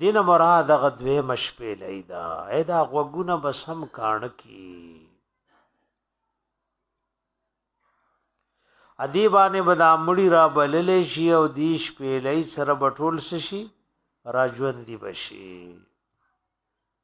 دینه مراد هغه دوی مشپې لیدا اېدا غوګونه بس هم کان کی ادی باندې بدا مړی را بللې شي او دیش په لای سره بټول شي را ژوند دی بشي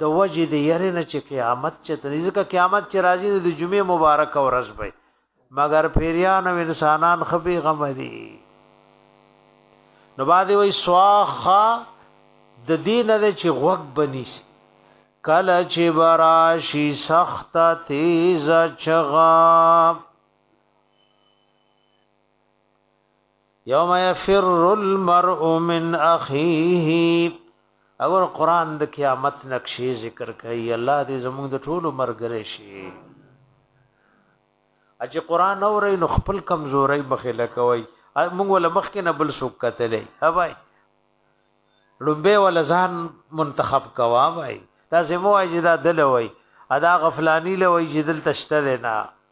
د وجه د یری نه چې قیامت چې د ځکه قیامت چې راځي د جمعې مبارک او ورځ به مگر پیریان او انسانان خبي غم دي نو باندې وای سواخه د دین نه چې غوګ بنیس کله چې براشي سخت تیز چغا یوم یفر المرء من اخیه اگر قران د قیامت نقشې ذکر کوي الله دې زموږ د ټولو مرګره شي اجه قران اوري نو خپل کمزوري مخه لکوي موږ ول مخ کې نه بل سوک کتلې ها بھائی لومبه ول ځان منتخب کوا بھائی دا زمو اجدا دل وای ادا غفلانی لوي جدل تشته نه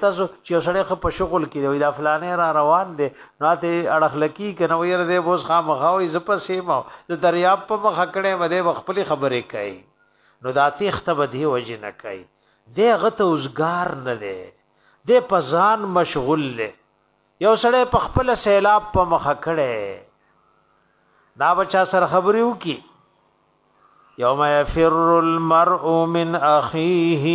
تاسو چې سړی خ په شغل کې دی دا فلانه را روان دی نو ته اړخ لکی کنه وير دی بوس خامخاوي ز په سیمه د دریاب په مخ کړه مده خپل خبرې کوي نو دا تخته به دی وجه نه کوي دی غته اوسګار نه دی دی په ځان مشغول دی یو سړی په خپل سیلاب په مخ کړه دا بچا سره خبرې وکي یوم یفر المرء من اخیه